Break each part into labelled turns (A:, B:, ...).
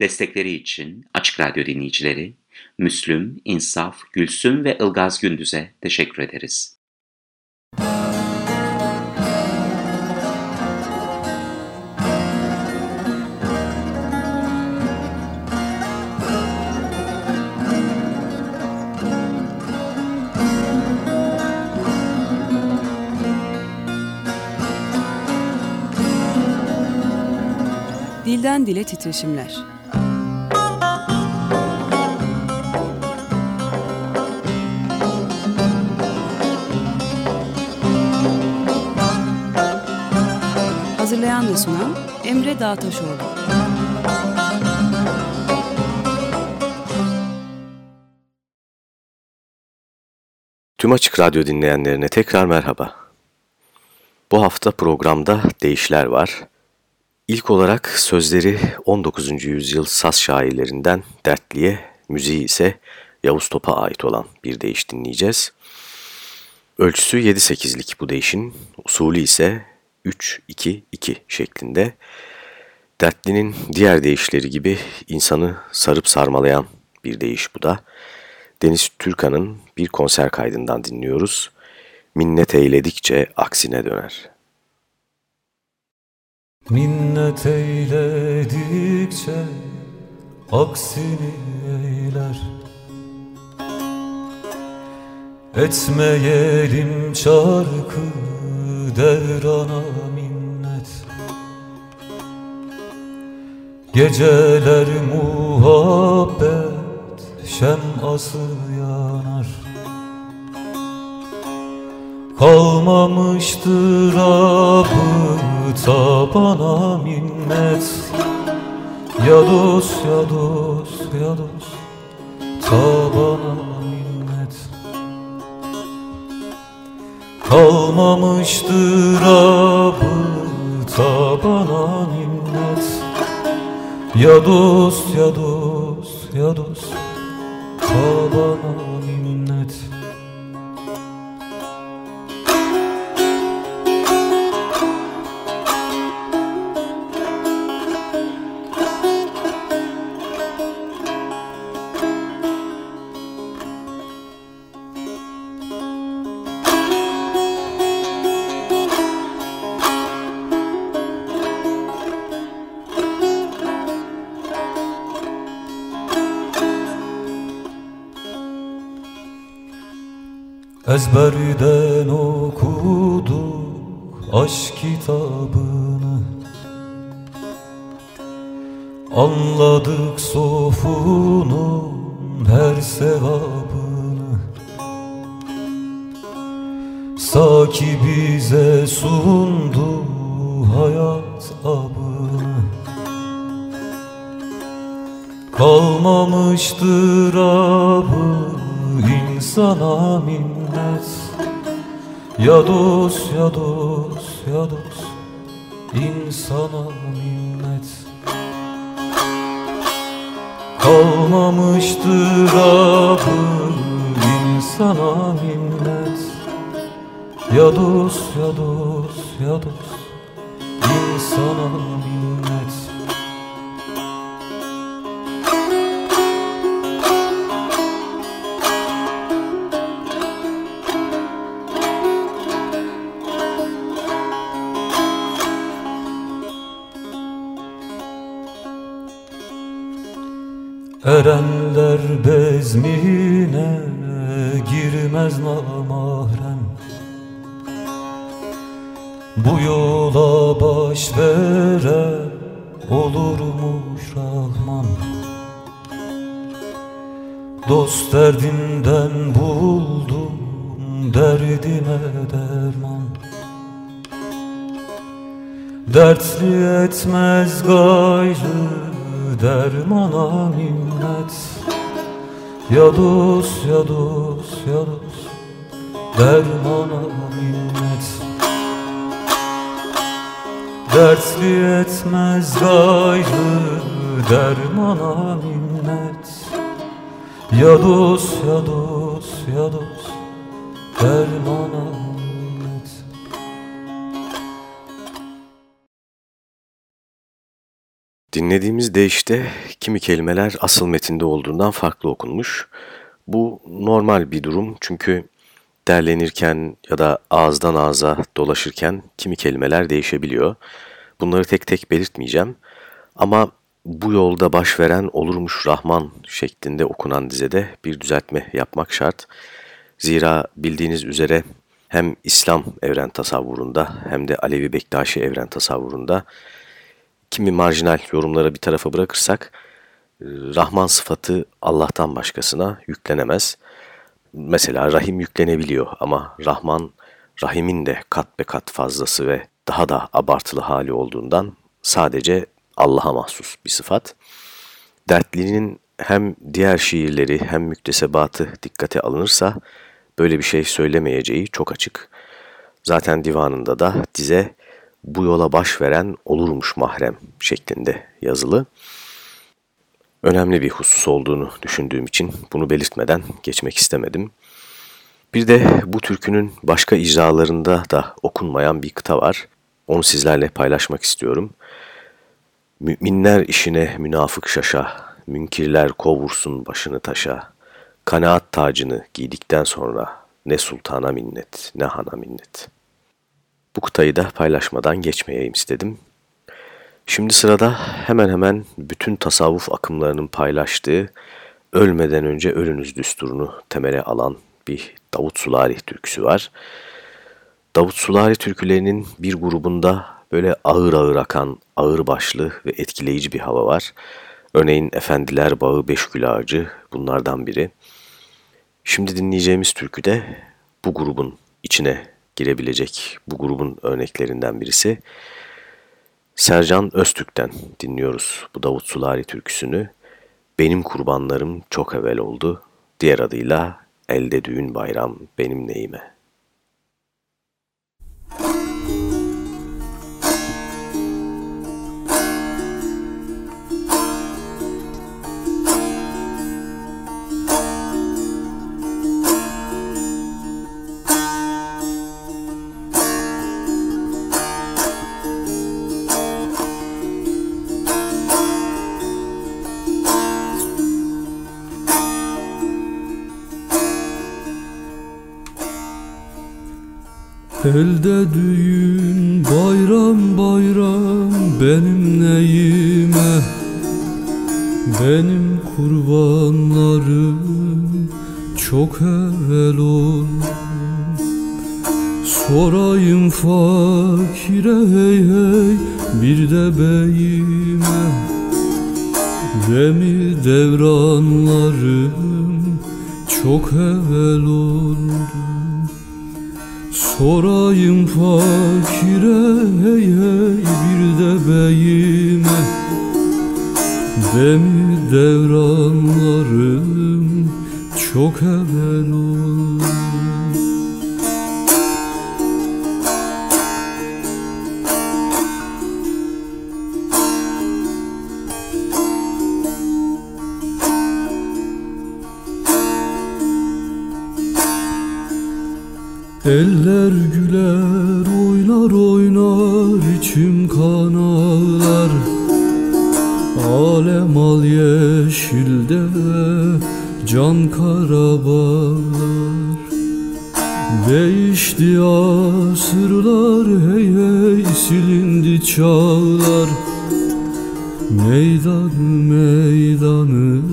A: Destekleri için Açık Radyo dinleyicileri Müslüm, İnsaf, Gülsüm ve Ilgaz Gündüz'e teşekkür ederiz.
B: Dilden Dile Titreşimler Hazırlayan ve sunan Emre Dağtaşoğlu.
C: Tüm Açık Radyo dinleyenlerine tekrar merhaba. Bu hafta programda değişler var. İlk olarak sözleri 19. yüzyıl Saz şairlerinden Dertli'ye, müziği ise Yavuz Top'a ait olan bir deyiş dinleyeceğiz. Ölçüsü 7-8'lik bu değişin, usulü ise 3-2-2 şeklinde. Dertli'nin diğer deyişleri gibi insanı sarıp sarmalayan bir deyiş bu da. Deniz Türkan'ın bir konser kaydından dinliyoruz. Minnet eyledikçe aksine döner.
D: Minnet eyledikçe aksini eyler Etmeyelim çarkı devrana minnet. Geceler muhabbet şeması yanar. Kalmamıştır abı tabana minnet. Ya dost ya dost ya dost tabana Kalmamıştır abıta bana minnet Ya dost ya dost ya dost bana abı insana minnet. Ya dost ya dost. İnsana minnet Dost derdinden buldum derdime derman. Dertli etmez gayrı dermana minnet Ya dost ya dost ya dost dermana minnet Dertli etmez gayrı dermana minnet Ya dost ya dost ya dost dermana
C: Dinlediğimiz deyişte kimi kelimeler asıl metinde olduğundan farklı okunmuş. Bu normal bir durum çünkü derlenirken ya da ağızdan ağza dolaşırken kimi kelimeler değişebiliyor. Bunları tek tek belirtmeyeceğim ama bu yolda baş veren olurmuş Rahman şeklinde okunan dizede bir düzeltme yapmak şart. Zira bildiğiniz üzere hem İslam evren tasavvurunda hem de Alevi Bektaşi evren tasavvurunda kimi marjinal yorumlara bir tarafa bırakırsak Rahman sıfatı Allah'tan başkasına yüklenemez. Mesela Rahim yüklenebiliyor ama Rahman, Rahim'in de kat be kat fazlası ve daha da abartılı hali olduğundan sadece Allah'a mahsus bir sıfat. Dertli'nin hem diğer şiirleri hem müktesebatı dikkate alınırsa böyle bir şey söylemeyeceği çok açık. Zaten divanında da dize bu yola baş veren olurmuş mahrem şeklinde yazılı. Önemli bir husus olduğunu düşündüğüm için bunu belirtmeden geçmek istemedim. Bir de bu türkünün başka icralarında da okunmayan bir kıta var. Onu sizlerle paylaşmak istiyorum. Müminler işine münafık şaşa, münkirler kovursun başını taşa. Kanaat tacını giydikten sonra ne sultana minnet ne hana minnet. Bu kıtayı da paylaşmadan geçmeyeyim istedim. Şimdi sırada hemen hemen bütün tasavvuf akımlarının paylaştığı ölmeden önce ölünüz düsturunu temele alan bir Davut Sulari türküsü var. Davut Sulari türkülerinin bir grubunda böyle ağır ağır akan, ağır başlı ve etkileyici bir hava var. Örneğin Efendiler Bağı Beşgül Ağacı bunlardan biri. Şimdi dinleyeceğimiz türkü de bu grubun içine girebilecek bu grubun örneklerinden birisi. Sercan Öztürk'ten dinliyoruz bu Davut Sulari türküsünü. Benim kurbanlarım çok evvel oldu. Diğer adıyla Elde düğün bayram benim neyime.
D: Elde düğün bayram bayram benim neyime? Benim kurbanlarım çok evvel ol Sorayım fakire hey hey bir de beyime. Demi devranlarım çok evvel oldu Sorayım fakire hey hey bir de beyime. Demi devranlarım çok evvel oldu Eller güler oynar oynar içim kan ağlar Alem al yeşilde can karabalar. Değişti asırlar hey hey silindi çağlar. Meydan meydanım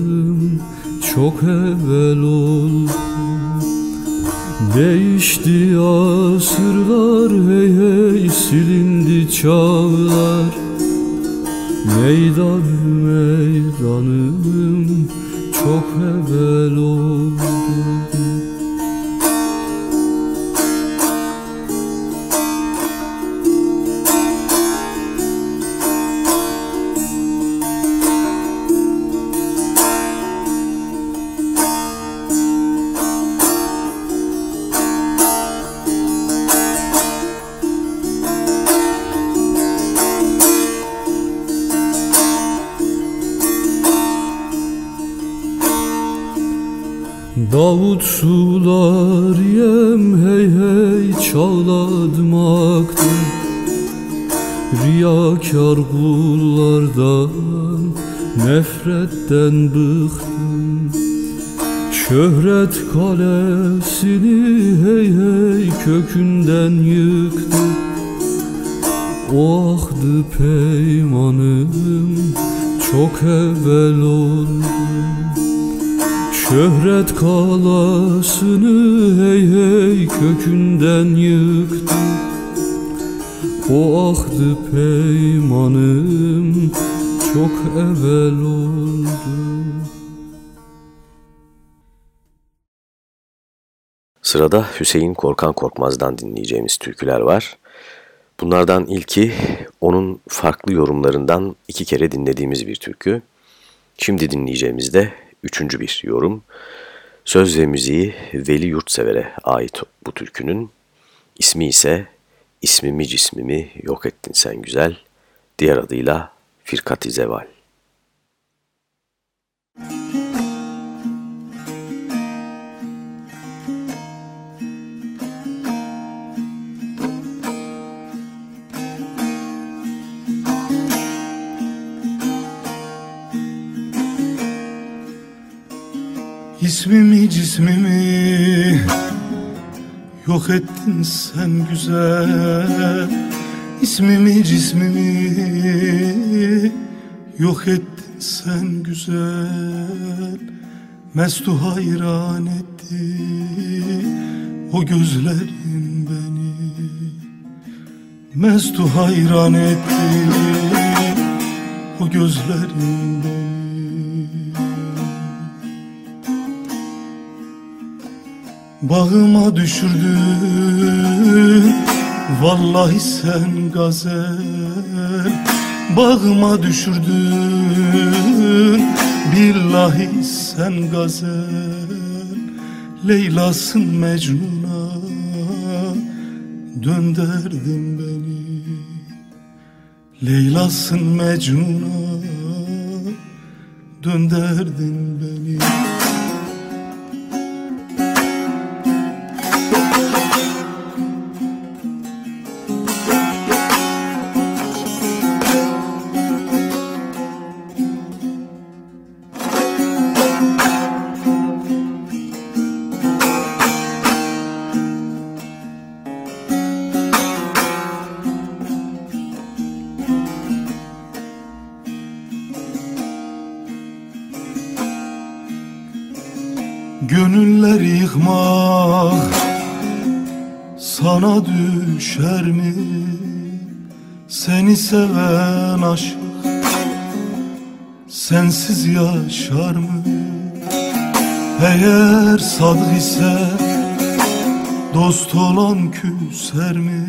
D: çok evvel oldu Değişti asırlar hey hey silindi çağlar. Meydan meydanım çok evvel oldu Kullardan Nefretten bıktım. Şöhret kalesini hey hey kökünden yıktı O ahdı peymanım çok evvel oldu. Şöhret kalasını hey hey kökünden yıktı O ahdı peymanım çok evvel oldu
C: Sırada Hüseyin Korkan Korkmaz'dan dinleyeceğimiz türküler var. Bunlardan ilki onun farklı yorumlarından iki kere dinlediğimiz bir türkü. Şimdi dinleyeceğimiz de üçüncü bir yorum. Söz ve müziği Veli Yurtsever'e ait bu türkünün. ismi ise İsmimi cismimi yok ettin sen güzel, diğer adıyla Firkat-i Zeval.
E: İsmimi cismimi yok ettin sen güzel İsmimi cismimi. Yok ettin sen güzel Mestu hayran etti o gözlerin beni. Mestu hayran etti o gözlerin beni Bağıma düşürdün Vallahi sen gazel. Bağıma düşürdün Billahi sen gazel. Leyla'sın Mecnun'a Dönderdin beni. Leyla'sın Mecnun'a Dönderdin beni yıkmak sana düşer mi? Seni seven aşık sensiz yaşar mı? Eğer sadık ise dost olan küser mi?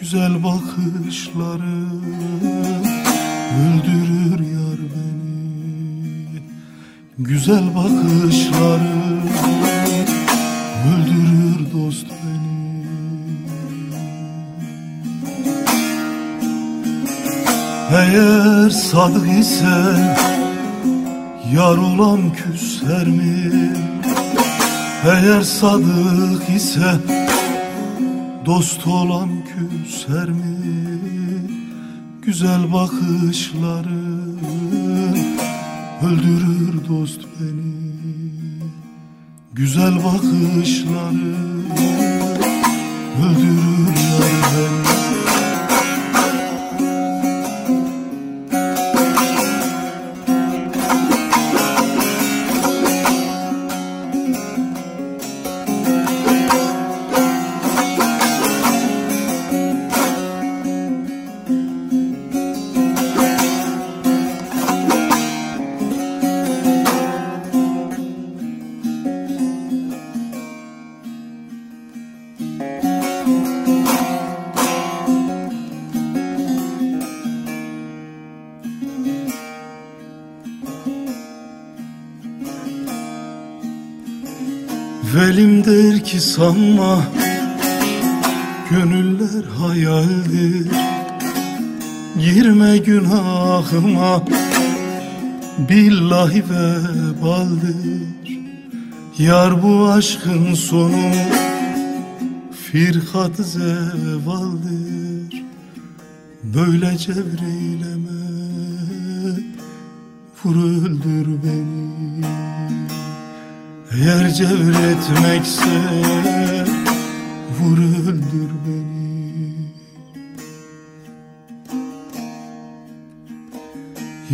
E: Güzel bakışları öldürür yar beni Güzel bakışları öldürür dost beni Eğer sadık ise yar olan küser mi? Eğer sadık ise dost olan küser mi? Güzel bakışları öldürür dost beni Güzel bakışları öldürür ki sanma Gönüller hayaldir. Girme günahıma Billahi vebaldir. Yar bu aşkın sonu Firkat zevaldir. Böyle cevreyleme Vur öldür beni Eğer cevretmekse Vur öldür beni.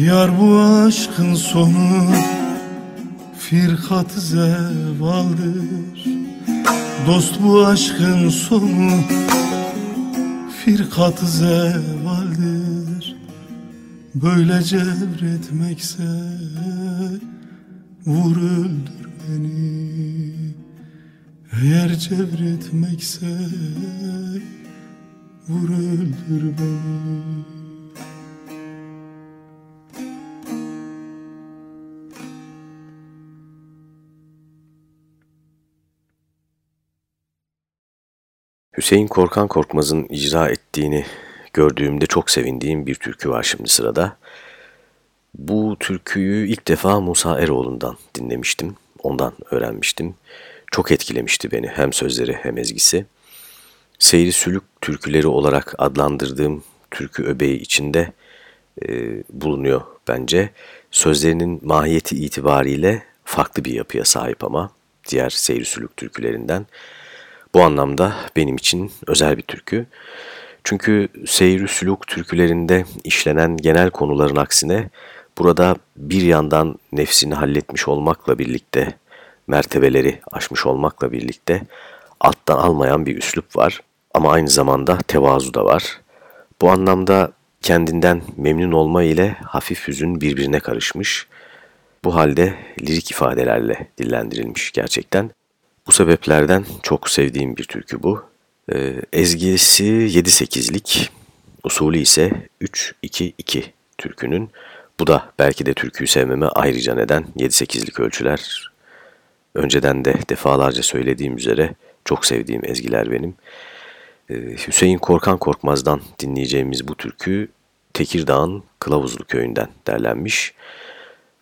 E: Yar bu aşkın sonu Firkat zevaldır. Dost bu aşkın sonu Firkat zevaldir Böyle cevretmekse Vur öldür beni Eğer cevretmekse Vur öldür beni
C: Hüseyin Korkan Korkmaz'ın icra ettiğini gördüğümde çok sevindiğim bir türkü var şimdi sırada. Bu türküyü ilk defa Musa Eroğlu'ndan dinlemiştim. Ondan öğrenmiştim. Çok etkilemişti beni hem sözleri hem ezgisi. Seyri Sülük türküleri olarak adlandırdığım türkü öbeği içinde e, bulunuyor bence. Sözlerinin mahiyeti itibariyle farklı bir yapıya sahip ama diğer Seyri Sülük türkülerinden. Bu anlamda benim için özel bir türkü. Çünkü seyir sülük türkülerinde işlenen genel konuların aksine burada bir yandan nefsini halletmiş olmakla birlikte, mertebeleri aşmış olmakla birlikte alttan almayan bir üslup var. Ama aynı zamanda tevazu da var. Bu anlamda kendinden memnun olma ile hafif hüzün birbirine karışmış. Bu halde lirik ifadelerle dillendirilmiş gerçekten. Bu sebeplerden çok sevdiğim bir türkü bu. Ee, ezgisi 7-8'lik, usulü ise 3-2-2 türkünün. Bu da belki de türküyü sevmeme ayrıca neden 7-8'lik ölçüler. Önceden de defalarca söylediğim üzere çok sevdiğim ezgiler benim. Ee, Hüseyin Korkan Korkmaz'dan dinleyeceğimiz bu türkü Tekirdağ'ın Kılavuzlu köyünden derlenmiş.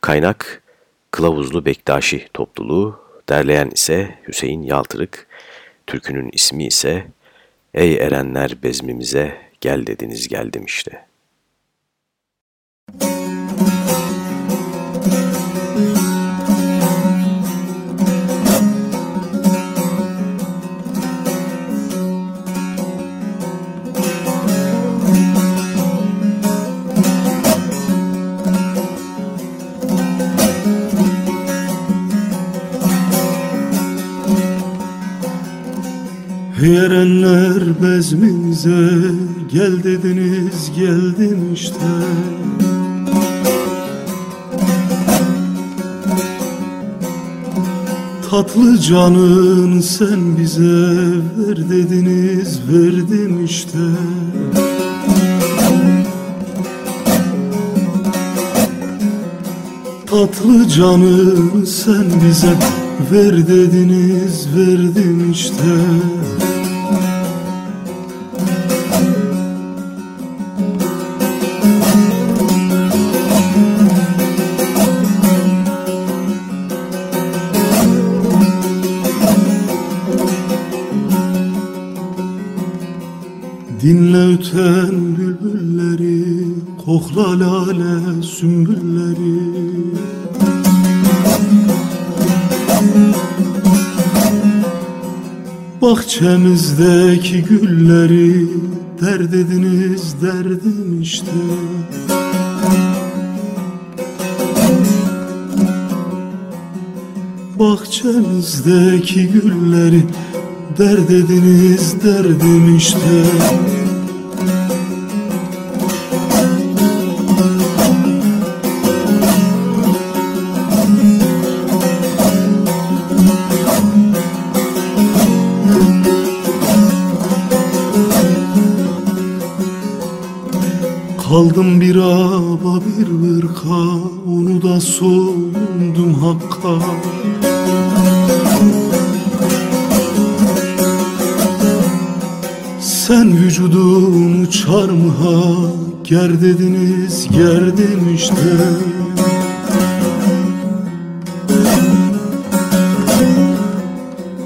C: Kaynak Kılavuzlu Bektaşi topluluğu Derleyen ise Hüseyin Yaltırık, türkünün ismi ise Ey erenler bezmimize gel dediniz geldim işte.
E: Yerenler bezmimize gel dediniz geldim işte. Tatlı canın sen bize ver dediniz verdim işte. Tatlı canın sen bize ver dediniz verdim işte Dinle öten bülbülleri, kokla lale sümbülleri. Bahçemizdeki gülleri dert ediniz derdim işte. Bahçemizdeki gülleri dert ediniz derdim işte Soyundum hakka. Sen vücudumu çarmıha Ger dediniz gerdim işte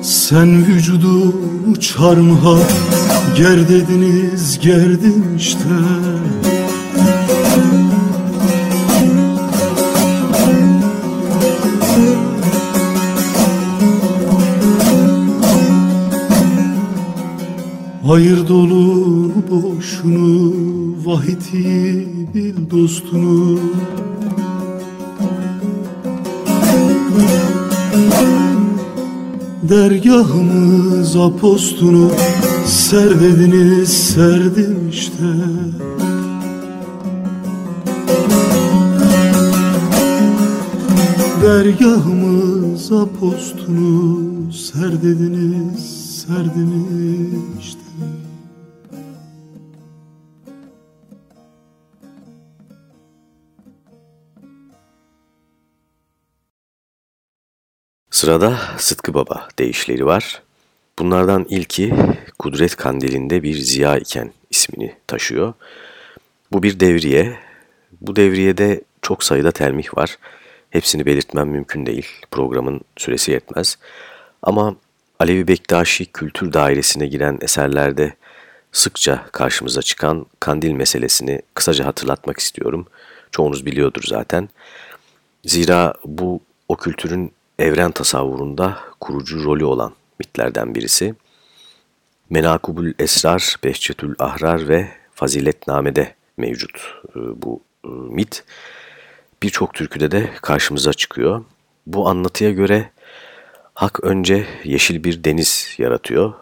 E: Sen vücudumu çarmıha Ger dediniz gerdim işte Hayır dolu boşunu Vahiti bil dostunu. Dergahımız apostunu Ser dediniz serdim işte. Dergahımız apostunu Ser dediniz serdim işte
C: Sırada Sıtkı Baba deyişleri var. Bunlardan ilki Kudret Kandili'nde bir ziya iken ismini taşıyor. Bu bir devriye. Bu devriyede çok sayıda telmih var. Hepsini belirtmem mümkün değil. Programın süresi yetmez. Ama Alevi Bektaşi kültür dairesine giren eserlerde sıkça karşımıza çıkan kandil meselesini kısaca hatırlatmak istiyorum. Çoğunuz biliyordur zaten. Zira bu o kültürün evren tasavvurunda kurucu rolü olan mitlerden birisi. Menakubül Esrar, Behçetül Ahrar ve Faziletname'de mevcut e, bu e, mit. Birçok türküde de karşımıza çıkıyor. Bu anlatıya göre Hak önce yeşil bir deniz yaratıyor.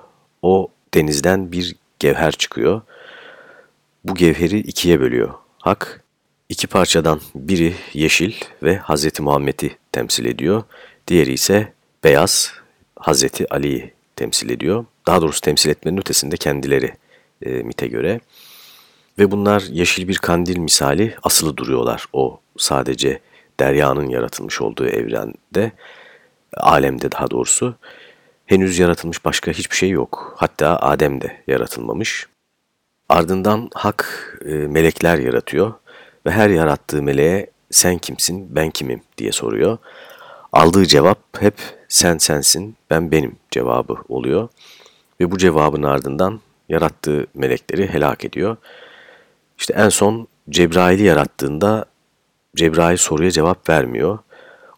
C: O denizden bir gevher çıkıyor. Bu gevheri ikiye bölüyor. Hak iki parçadan biri yeşil ve Hazreti Muhammed'i temsil ediyor. Diğeri ise beyaz Hazreti Ali'yi temsil ediyor. Daha doğrusu temsil etmenin ötesinde kendileri e, MIT'e göre. Ve bunlar yeşil bir kandil misali asılı duruyorlar o sadece deryanın yaratılmış olduğu evrende, alemde daha doğrusu. Henüz yaratılmış başka hiçbir şey yok. Hatta Adem de yaratılmamış. Ardından Hak e, melekler yaratıyor ve her yarattığı meleğe sen kimsin, ben kimim diye soruyor. Aldığı cevap hep sen sensin, ben benim cevabı oluyor. Ve bu cevabın ardından yarattığı melekleri helak ediyor. İşte en son Cebrail'i yarattığında Cebrail soruya cevap vermiyor.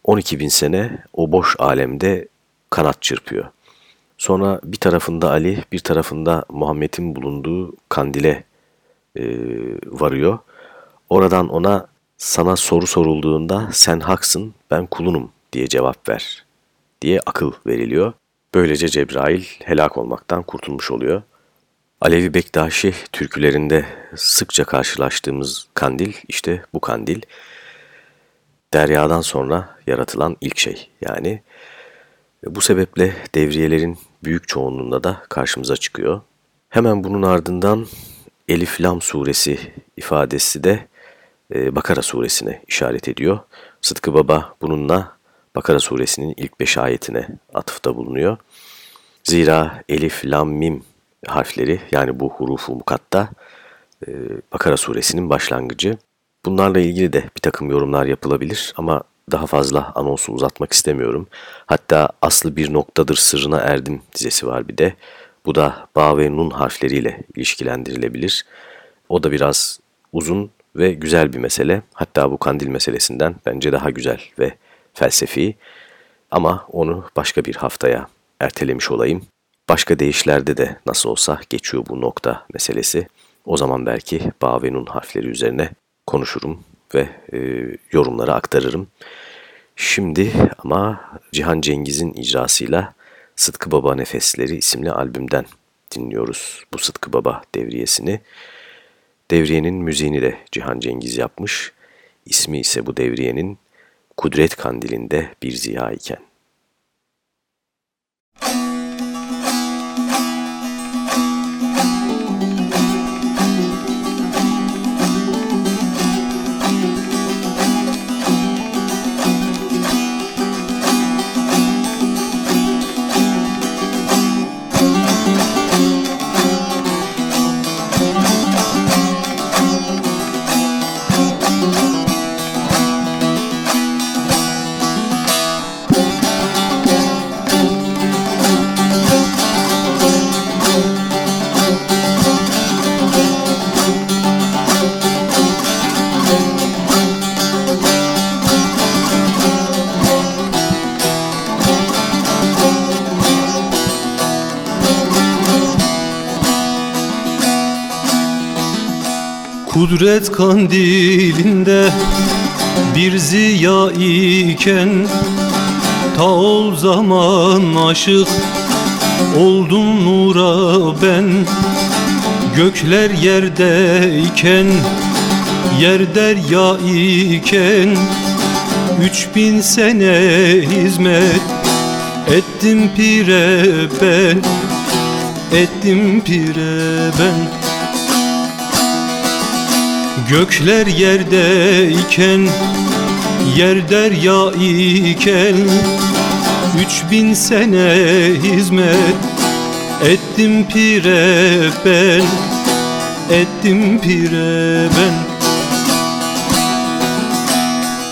C: 12 bin sene o boş alemde kanat çırpıyor. Sonra bir tarafında Ali, bir tarafında Muhammed'in bulunduğu kandile e, varıyor. Oradan ona sana soru sorulduğunda sen haksın, ben kulunum diye cevap ver diye akıl veriliyor. Böylece Cebrail helak olmaktan kurtulmuş oluyor. Alevi Bektaşi türkülerinde sıkça karşılaştığımız kandil işte bu kandil. Deryadan sonra yaratılan ilk şey yani. Bu sebeple devriyelerin büyük çoğunluğunda da karşımıza çıkıyor. Hemen bunun ardından Elif Lam suresi ifadesi de e, Bakara suresine işaret ediyor. Sıtkı Baba bununla Bakara suresinin ilk beş ayetine atıfta bulunuyor. Zira Elif, Lam, Mim harfleri yani bu hurufu mukatta e, Bakara suresinin başlangıcı. Bunlarla ilgili de bir takım yorumlar yapılabilir ama daha fazla anonsu uzatmak istemiyorum. Hatta aslı bir noktadır sırrına erdim dizesi var bir de. Bu da Ba ve Nun harfleriyle ilişkilendirilebilir. O da biraz uzun ve güzel bir mesele. Hatta bu kandil meselesinden bence daha güzel ve felsefi. Ama onu başka bir haftaya ertelemiş olayım. Başka deyişlerde de nasıl olsa geçiyor bu nokta meselesi. O zaman belki Ba ve Nun harfleri üzerine konuşurum ve e, yorumları aktarırım. Şimdi ama Cihan Cengiz'in icrasıyla Sıtkı Baba Nefesleri isimli albümden dinliyoruz bu Sıtkı Baba devriyesini. Devriyenin müziğini de Cihan Cengiz yapmış. İsmi ise bu devriyenin Kudret Kandili'nde bir ziya iken.
F: Kudret kandilinde bir ziya iken Ta ol zaman aşık oldum nura ben. Gökler yerdeyken yer derya iken Üç bin sene hizmet ettim pire ben Ettim pire ben Gökler yerdeyken Yer derya iken Üç bin sene hizmet Ettim pire ben Ettim pire ben.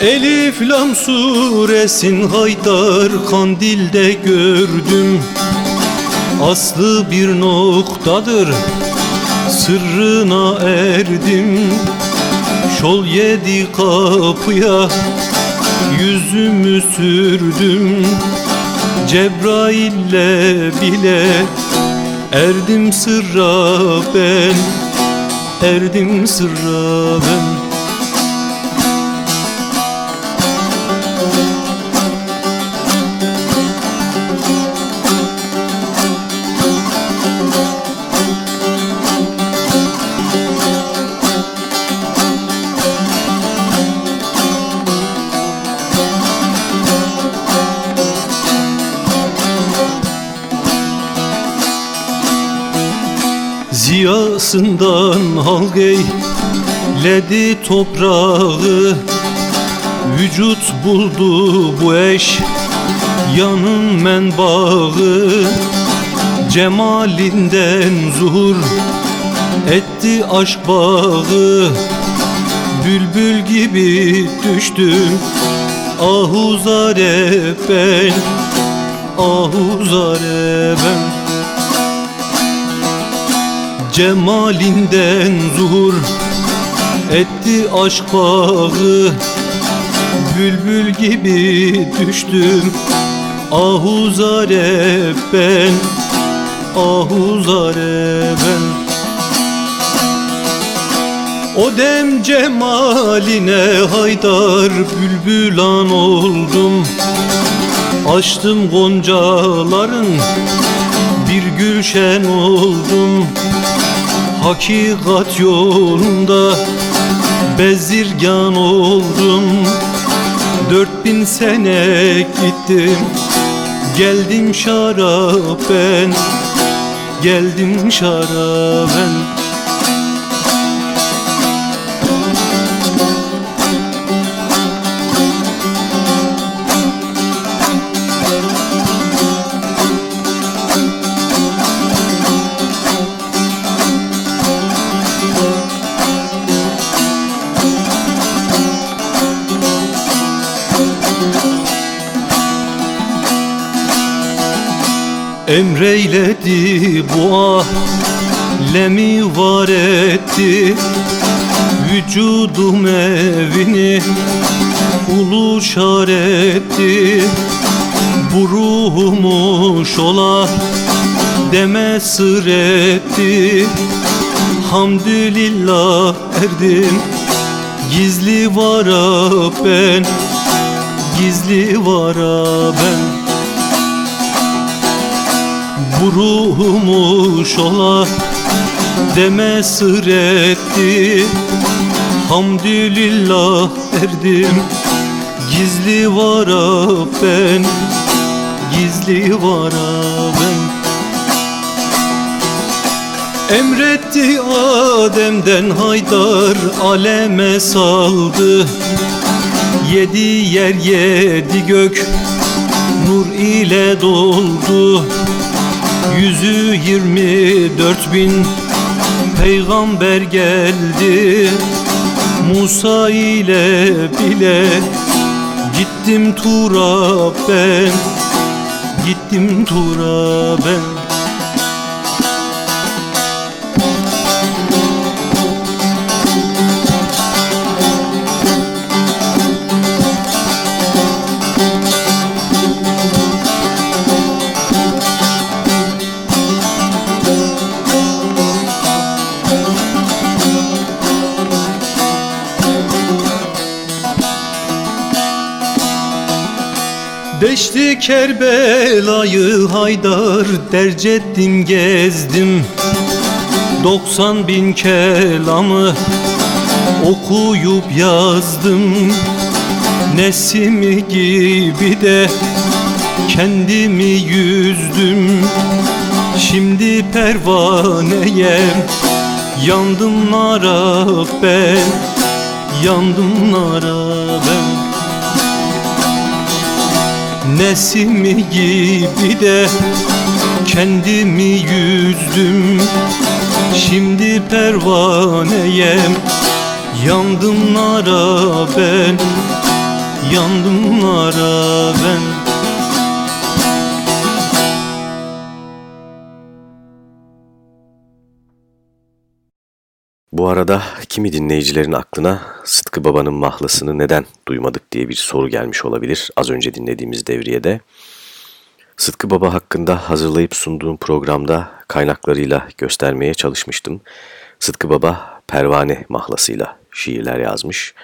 F: Elif Lam suresin Haydar Kandil'de gördüm Aslı bir noktadır Sırrına erdim Şol yedi kapıya Yüzümü sürdüm. Cebrail'le bile Erdim sırra ben Erdim sırra ben Ziyasından halk eyledi toprağı. Vücut buldu bu eş yanın menbaı. Cemalinden zuhur etti aşk bağı. Bülbül gibi düştüm ahuzare ben Ahuzare ben Cemalinden zuhur etti aşk bağı. Bülbül gibi düştüm ahuzare ben Ahuzare ben. O dem cemaline haydar bülbülan oldum. Açtım goncaların bir gülşen oldum Hakikat yolunda bezirgan oldum. Dört bin sene gittim. Geldim şaraben Geldim şaraben Emreyledi bu alemi var etti. Vücudum evini ulu etti. Bu ruhumu şola deme sır Hamdülillah erdim. Gizli vara ben Gizli vara ben bu ruhumu şola deme sır Hamdülillah erdim Gizli vara ben Gizli vara ben. Emretti Adem'den Haydar aleme saldı. Yedi yer yedi gök nur ile doldu Yüzü yirmi dört bin peygamber geldi. Musa ile bile gittim Tura ben Gittim Tura ben Deşti Kerbela'yı Haydar Derc ettim gezdim. Doksan bin kelamı okuyup yazdım. Nesimi gibi de kendimi yüzdüm. Şimdi pervaneye yandım nara Yandım nara Nesimi gibi de kendimi yüzdüm. Şimdi pervaneye yandım nara ben Yandım nara ben
C: Bu arada kimi dinleyicilerin aklına Sıtkı Baba'nın mahlasını neden duymadık diye bir soru gelmiş olabilir az önce dinlediğimiz devriyede. Sıtkı Baba hakkında hazırlayıp sunduğum programda kaynaklarıyla göstermeye çalışmıştım. Sıtkı Baba Pervane mahlasıyla şiirler yazmış.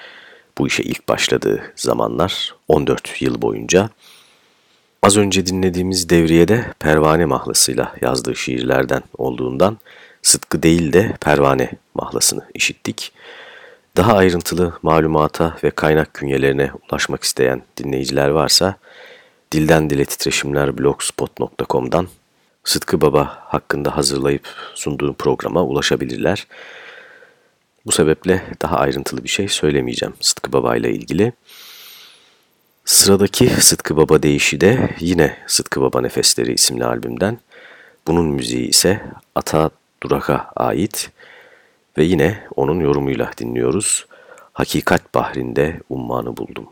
C: Bu işe ilk başladığı zamanlar 14 yıl boyunca. Az önce dinlediğimiz devriyede Pervane mahlasıyla yazdığı şiirlerden olduğundan Sıtkı değil de Pervane mahlasını işittik. Daha ayrıntılı malumata ve kaynak künyelerine ulaşmak isteyen dinleyiciler varsa Dilden Dile Titreşimler blogspot.com'dan Sıtkı Baba hakkında hazırlayıp sunduğum programa ulaşabilirler. Bu sebeple daha ayrıntılı bir şey söylemeyeceğim Sıtkı Baba ile ilgili. Sıradaki Sıtkı Baba deyişi de yine Sıtkı Baba Nefesleri isimli albümden. Bunun müziği ise Ata Durak'a ait ve yine onun yorumuyla dinliyoruz. Hakikat bahrinde ummanı buldum.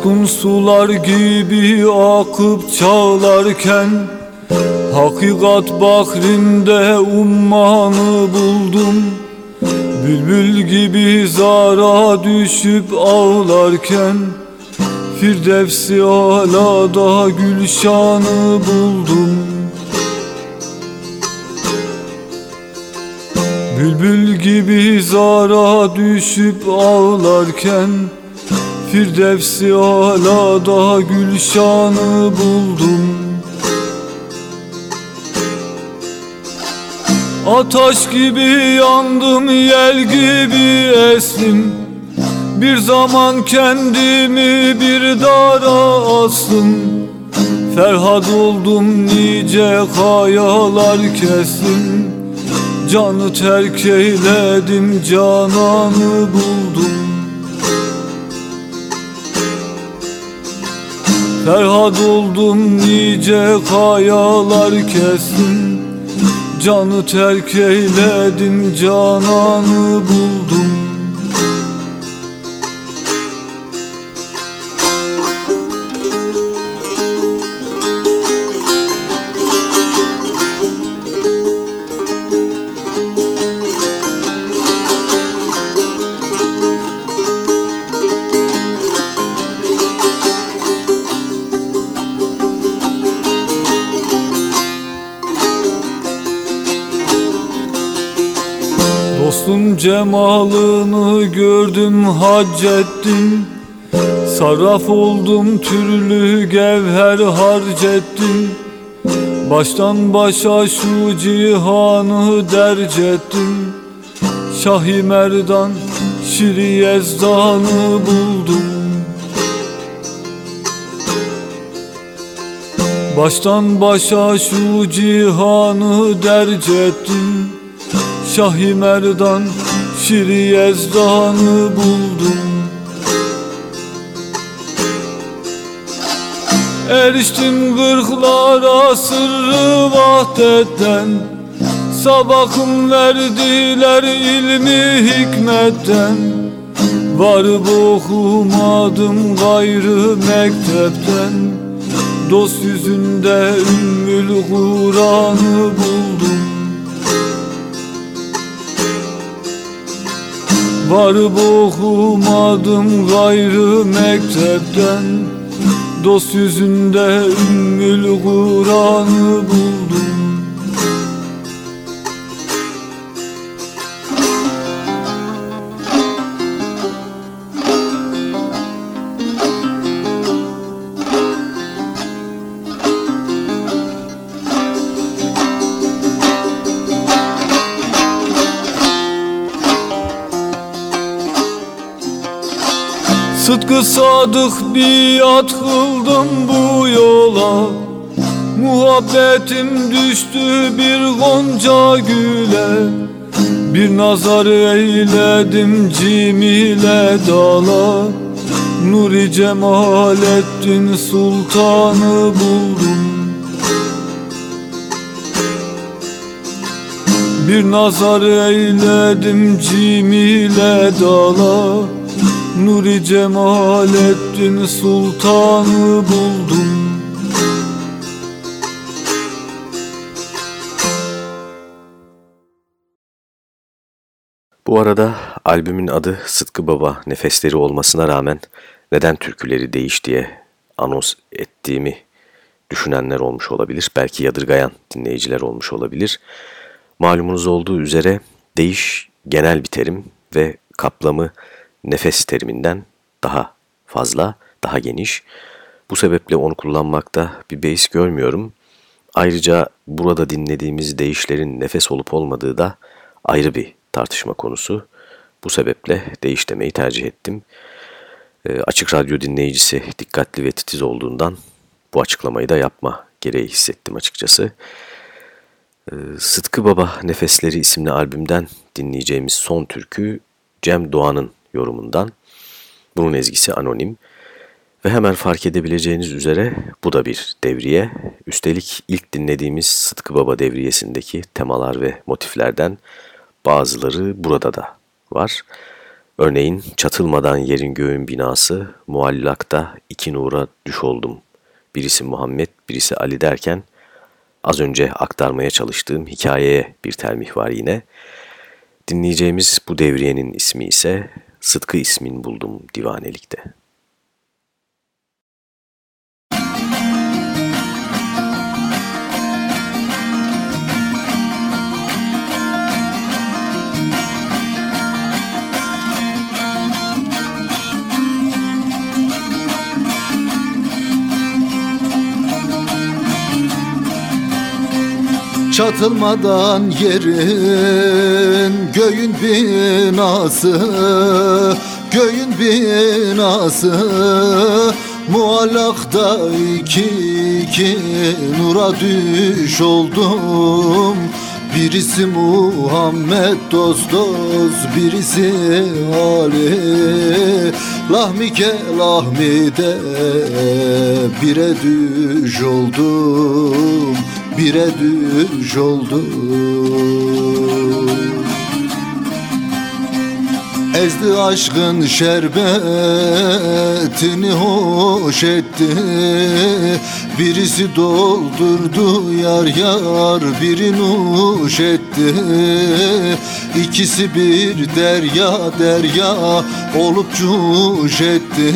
D: Coşkun sular gibi akıp çağlarken Hakikat bahrinde ummanı buldum. Bülbül gibi zara düşüp ağlarken Firdevsi alada gülşanı buldum. Bülbül gibi zara düşüp ağlarken Firdevsi alada gülşanı buldum. Ataş gibi yandım yel gibi estim Bir zaman kendimi bir dara astım. Ferhat oldum nice kayalar kestim. Canı terk eyledim cananı buldum Ferhat oldum nice kayalar kestim. Canı terk eyledim cananı buldum cemalını gördüm hac ettim Sarraf oldum türlü gevher harc ettim Baştan başa şu cihanı derc ettim. Şahi Merdan Şiri Yezdan'ı buldum. Baştan başa şu cihanı derc ettim Şahi Merdan Şiri Yezdan'ı buldum. Eriştim kırklara sırrı vahdetten Sabahım verdiler ilmi hikmetten. Varıp okumadım gayrı mektepten Dost yüzünde Ümmül Kur'an'ı buldum Varıp okumadım gayrı mektepten. Dost yüzünde Ümmül Kur'an'ı buldum Sıtkı sadık biat kıldım bu yola. Muhabbetim düştü bir gonca güle. Bir nazar eyledim cimile dala. Nuri Cemalettin Sultan'ı buldum. Bir nazar eyledim cimile dala Nuri Cemalettin Sultan'ı buldum
C: Bu arada albümün adı Sıtkı Baba Nefesleri olmasına rağmen neden türküleri değiş diye anons ettiğimi düşünenler olmuş olabilir. Belki yadırgayan dinleyiciler olmuş olabilir. Malumunuz olduğu üzere değiş genel bir terim ve kaplamı nefes teriminden daha fazla, daha geniş. Bu sebeple onu kullanmakta bir beis görmüyorum. Ayrıca burada dinlediğimiz değişlerin nefes olup olmadığı da ayrı bir tartışma konusu. Bu sebeple değiş demeyi tercih ettim. E, açık radyo dinleyicisi dikkatli ve titiz olduğundan bu açıklamayı da yapma gereği hissettim açıkçası. E, Sıtkı Baba Nefesleri isimli albümden dinleyeceğimiz son türkü Cem Doğan'ın yorumundan. Bunun ezgisi anonim ve hemen fark edebileceğiniz üzere bu da bir devriye. Üstelik ilk dinlediğimiz Sıtkı Baba devriyesindeki temalar ve motiflerden bazıları burada da var. Örneğin çatılmadan yerin göğün binası, muallakta iki nura düş oldum. Birisi Muhammed, birisi Ali derken az önce aktarmaya çalıştığım hikayeye bir telmih var yine. Dinleyeceğimiz bu devriyenin ismi ise Sıtkı ismin buldum divanelikte.
G: Çatılmadan yerin göğün binası Göğün binası. Muallakta iki iki nura düş oldum. Birisi Muhammed dost dost Birisi Ali. Lahmi ke lahmi de Bire düş oldum Bire düş oldum Ezdi aşkın şerbetini hoş etti. Birisi doldurdu yar yar biri nuş etti. İkisi bir derya derya olup cuş etti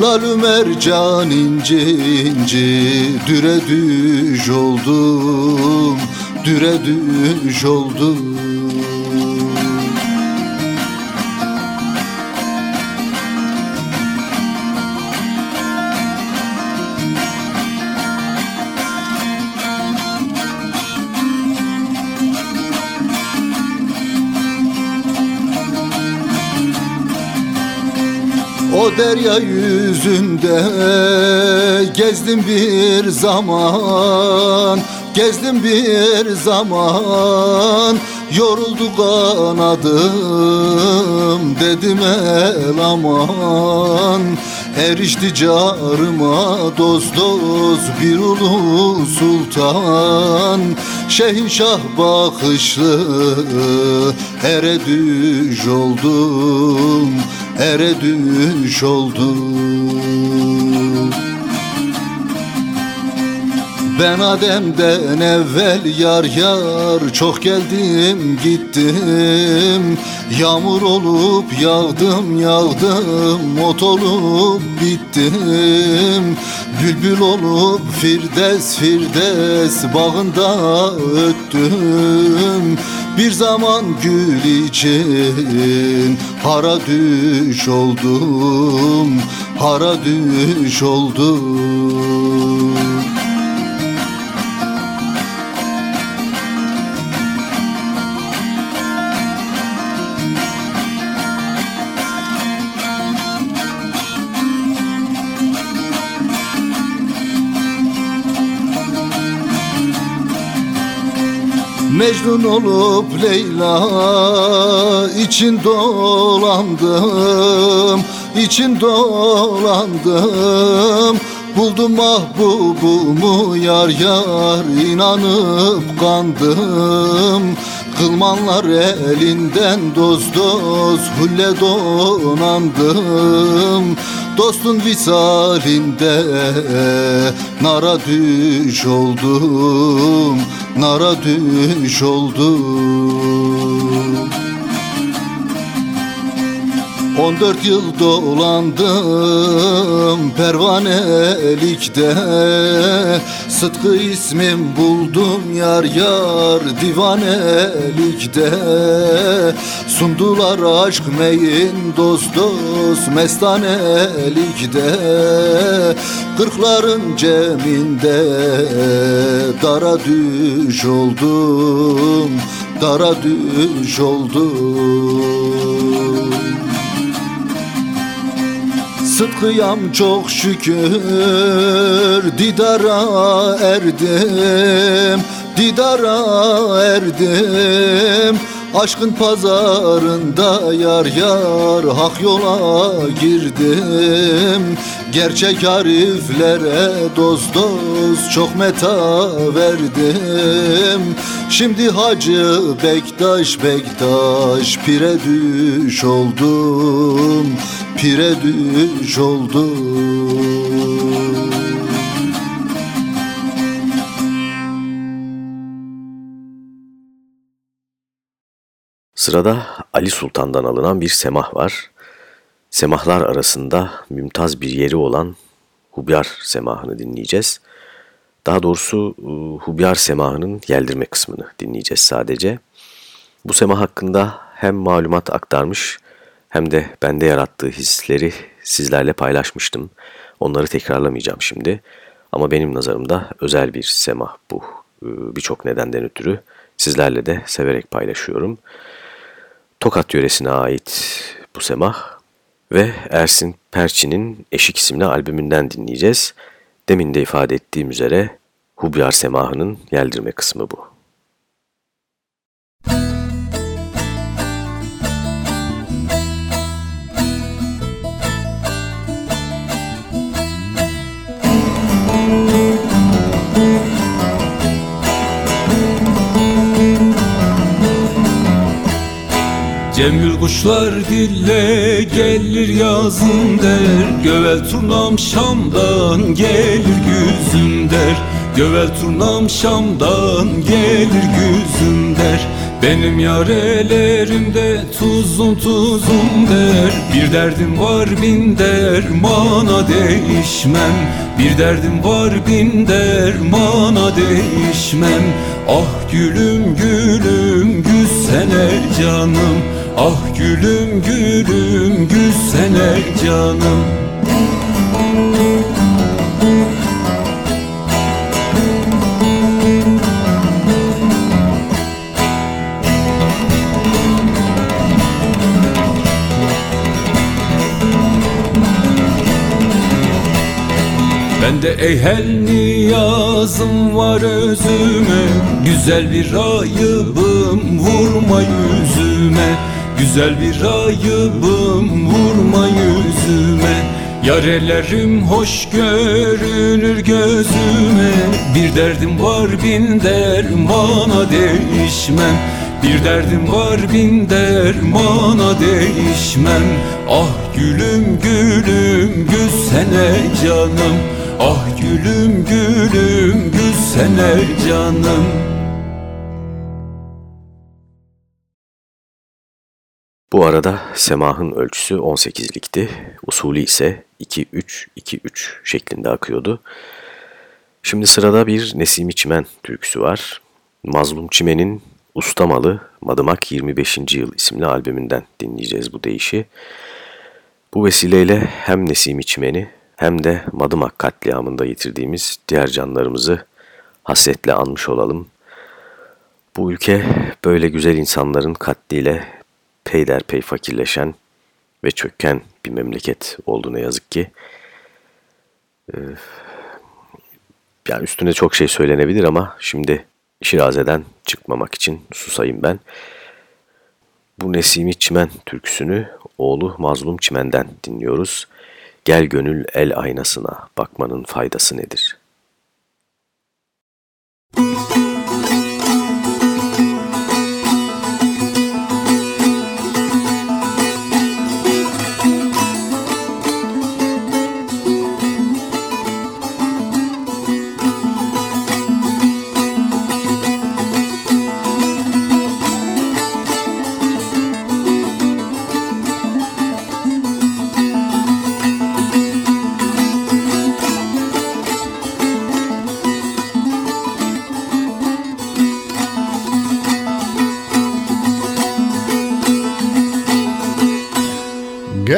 G: Lalü mercan inci inci Düre düş oldum Düre düş oldum O derya yüzünde gezdim bir zaman Gezdim bir zaman. Yoruldu kanadım dedim el aman. Erişti carıma dost dost bir ulu sultan. Şehinşah bakışlı her düş oldum. Ere düş oldum ben Adem'den evvel yar yar çok geldim gittim. Yağmur olup yağdım yağdım ot olup bittim. Bülbül olup firdes firdes bağında öttüm. Bir zaman gül için hara düş oldum Hara düş oldum Mecnun olup Leyla için dolandım için dolandım. Buldum mahbubumu yar yar inanıp kandım Kılmanlar elinden dost dost hulle donandım. Dostun visalinde nara düş oldum Nara düş oldum On dört yıl dolandım pervanelikte. Sıtkı ismim buldum yar yar divanelikte. Sundular aşk meyin dost dost mestanelikte. Kırkların ceminde dara düş oldum Dara düş oldum Sıtkıyam çok şükür. Didara erdim Didara erdim. Aşkın pazarında yar yar hak yola girdim. Gerçek ariflere dost dost çok meta verdim. Şimdi Hacı Bektaş Bektaş pire düş oldum Pire düş oldum
C: Sırada Ali Sultan'dan alınan bir semah var. Semahlar arasında mümtaz bir yeri olan Hubyar semahını dinleyeceğiz. Daha doğrusu e, Hubyar semahının geldirme kısmını dinleyeceğiz sadece. Bu semah hakkında hem malumat aktarmış hem de bende yarattığı hisleri sizlerle paylaşmıştım. Onları tekrarlamayacağım şimdi. Ama benim nazarımda özel bir semah bu. E, birçok nedenden ötürü sizlerle de severek paylaşıyorum. Tokat yöresine ait bu semah ve Ersin Perçin'in Eşik isimli albümünden dinleyeceğiz. Demin de ifade ettiğim üzere Hubyar Semahı'nın yeldirme kısmı bu.
D: Cemül kuşlar dille gelir yazın der. Gövel turnam Şam'dan gelir güzüm der. Gövel turnam Şam'dan gelir güzüm der. Benim yar ellerimde tuzum tuzum der. Bir derdim var bin dermana değişmem. Bir derdim var bin dermana değişmem. Ah gülüm gülüm güzsene canım Ah gülüm gülüm gülsene canım.
H: De ehel niyazım var özüme Güzel bir ayıbım vurma yüzüme Güzel bir ayıbım vurma yüzüme. Yarelerim hoş görünür gözüme. Bir derdim var bin dermana değişmem. Bir derdim var bin dermana değişmem. Ah gülüm gülüm gülsene canım. Ah gülüm gülüm gülsene canım
C: Bu arada semahın ölçüsü 18'likti, usulü ise 2-3-2-3 şeklinde akıyordu. Şimdi sırada bir Nesimi Çimen türküsü var. Mazlum Çimen'in Ustamalı Madımak 25. Yıl isimli albümünden dinleyeceğiz bu deyişi. Bu vesileyle hem Nesimi Çimen'i hem de Madımak katliamında yitirdiğimiz diğer canlarımızı hasretle anmış olalım. Bu ülke böyle güzel insanların katliyle peyderpey fakirleşen ve çökken bir memleket oldu yazık ki. Ee, yani üstüne çok şey söylenebilir ama şimdi Şiraze'den çıkmamak için susayım ben. Bu Nesimi Çimen türküsünü oğlu Mazlum Çimen'den dinliyoruz. Gel gönül el aynasına bakmanın faydası nedir? Müzik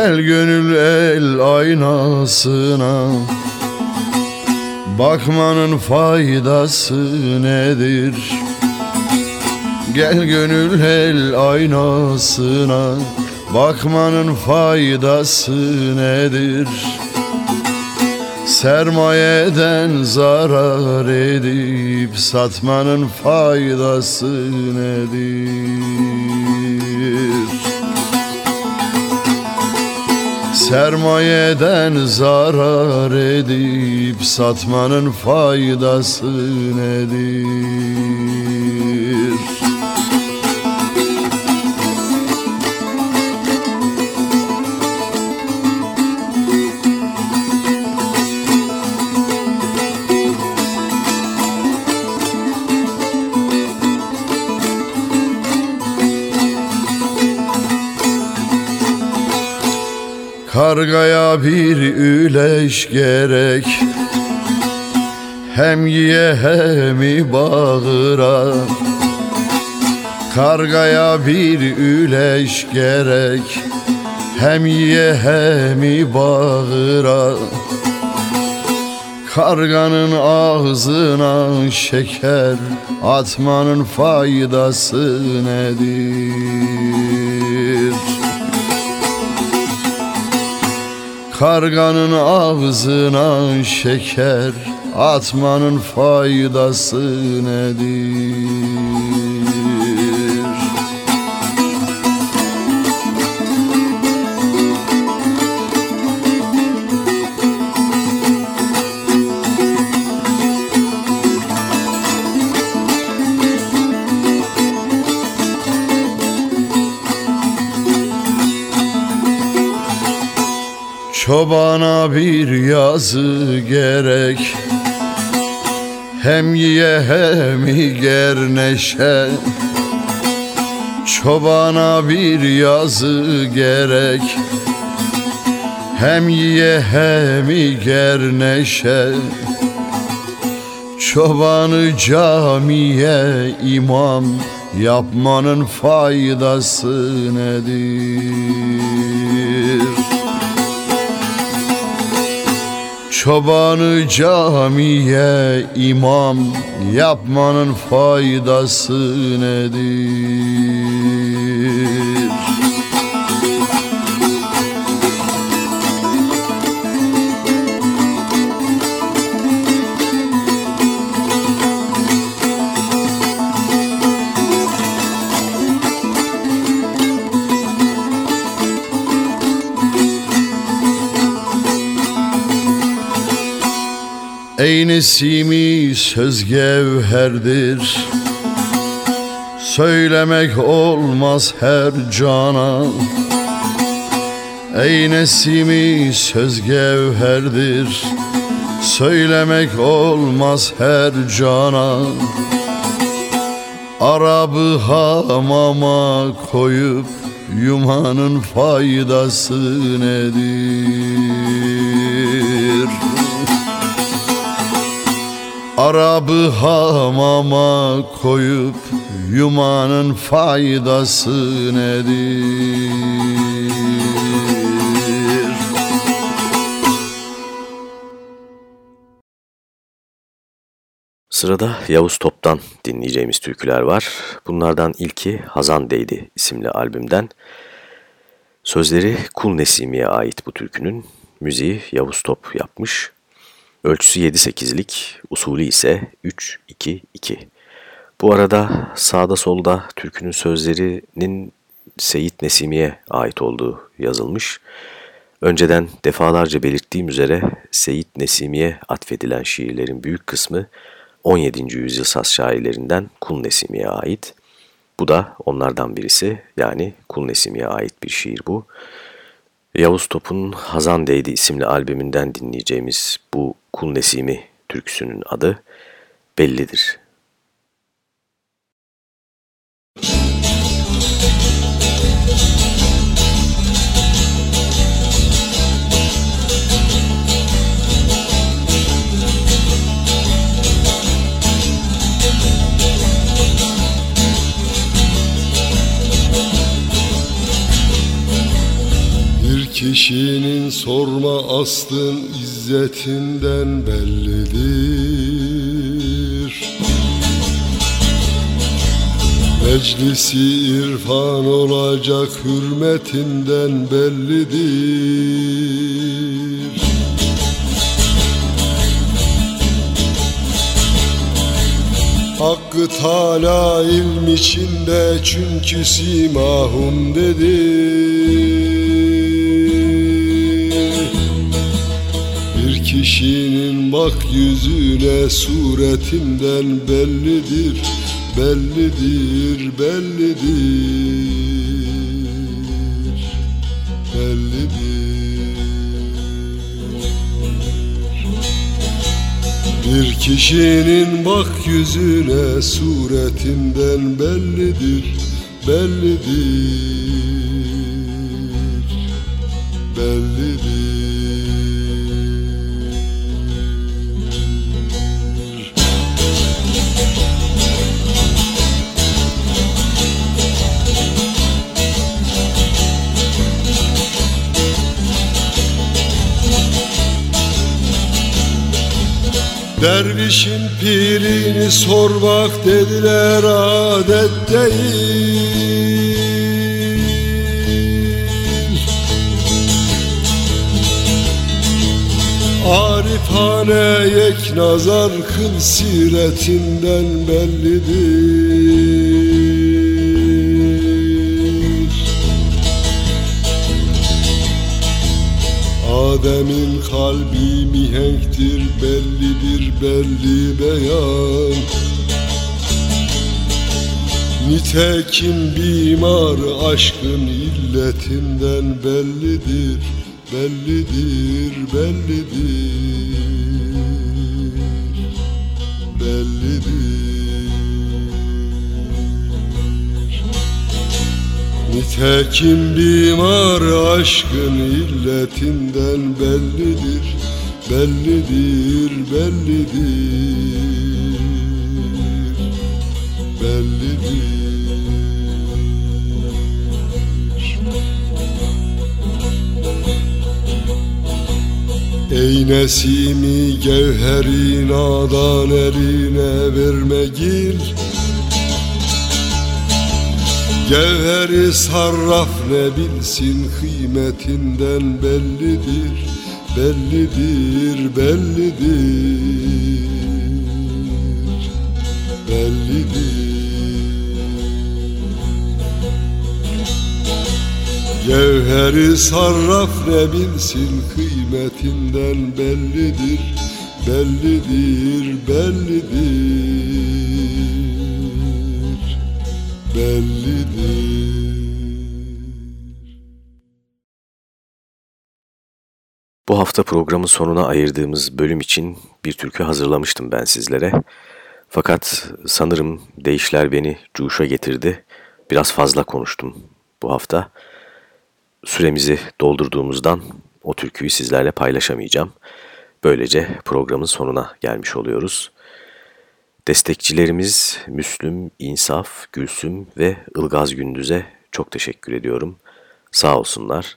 I: Gel gönül el aynasına Bakmanın faydası nedir? Gel gönül el aynasına Bakmanın faydası nedir? Sermayeden zarar edip satmanın faydası nedir? Sermayeden zarar edip satmanın faydası nedir? Kargaya bir üleş gerek. Hem yiye hem bağıra. Kargaya bir üleş gerek. Hem yiye hem bağıra. Karganın ağzına şeker Atmanın faydası nedir? Karganın ağzına şeker atmanın faydası nedir? Çobana bir yazı gerek. Hem yiye hem ger neşe. Çobana bir yazı gerek. Hem yiye hem ger neşe. Çobanı camiye imam Yapmanın faydası nedir? Çobanı camiye imam yapmanın faydası nedir?
G: Ey nesimi söz gevherdir. Söylemek olmaz her cana. Ey nesimi söz gevherdir. Söylemek olmaz her cana. Arabı hamama koyup Yumanın faydası nedir? Arabı hamama koyup Yumanın faydası nedir?
C: Sırada Yavuz Top'tan dinleyeceğimiz türküler var. Bunlardan ilki Hazan Değdi isimli albümden. Sözleri Kul Nesimi'ye ait bu türkünün. Müziği Yavuz Top yapmış. Ölçüsü 7-8'lik, usulü ise 3-2-2. Bu arada sağda solda türkünün sözlerinin Seyit Nesimi'ye ait olduğu yazılmış. Önceden defalarca belirttiğim üzere Seyit Nesimi'ye atfedilen şiirlerin büyük kısmı 17. yüzyıl Saz şairlerinden Kul Nesimi'ye ait. Bu da onlardan birisi yani Kul Nesimi'ye ait bir şiir bu. Yavuz Top'un Hazan Değdi isimli albümünden dinleyeceğimiz bu Kul Nesimi türküsünün adı bellidir.
J: Kişinin sorma aslın izzetinden bellidir. Meclisi irfan olacak hürmetinden bellidir. Hakkı Teala ilm içinde çünkü simahum dedi Kişinin bak yüzüne suretinden bellidir, bellidir, bellidir, bellidir. Bir kişinin bak yüzüne suretinden bellidir, bellidir, bellidir. Dervişin pirini sormak dediler adet değil. Arifane yek nazar kıl siretinden bellidir. Adem'in kalbi mihenktir bellidir belli beyan. Nitekim bimar aşkın illetinden bellidir Bellidir, bellidir Nitekim bimar aşkın illetinden bellidir, bellidir, bellidir, bellidir. Ey nesimi gevheri nadan eline verme gil Gevheri sarraf ne bilsin kıymetinden bellidir Bellidir, bellidir. Bellidir. Gevheri sarraf ne bilsin kıymetinden bellidir. Bellidir, bellidir, bellidir.
C: Hafta programın sonuna ayırdığımız bölüm için bir türkü hazırlamıştım ben sizlere. Fakat sanırım değişler beni cuşa getirdi. Biraz fazla konuştum bu hafta. Süremizi doldurduğumuzdan o türküyü sizlerle paylaşamayacağım. Böylece programın sonuna gelmiş oluyoruz. Destekçilerimiz Müslüm, İnsaf, Gülsüm ve Ilgaz Gündüz'e çok teşekkür ediyorum. Sağ olsunlar.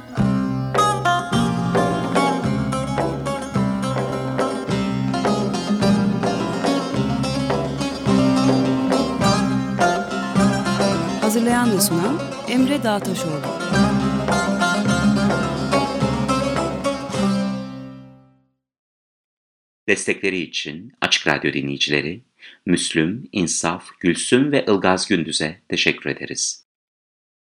B: Hazırlayan ve sunan Emre Dağtaşoğlu.
A: Destekleri için Açık Radyo dinleyicileri Müslüm, İnsaf, Gülsüm ve Ilgaz Gündüz'e teşekkür ederiz.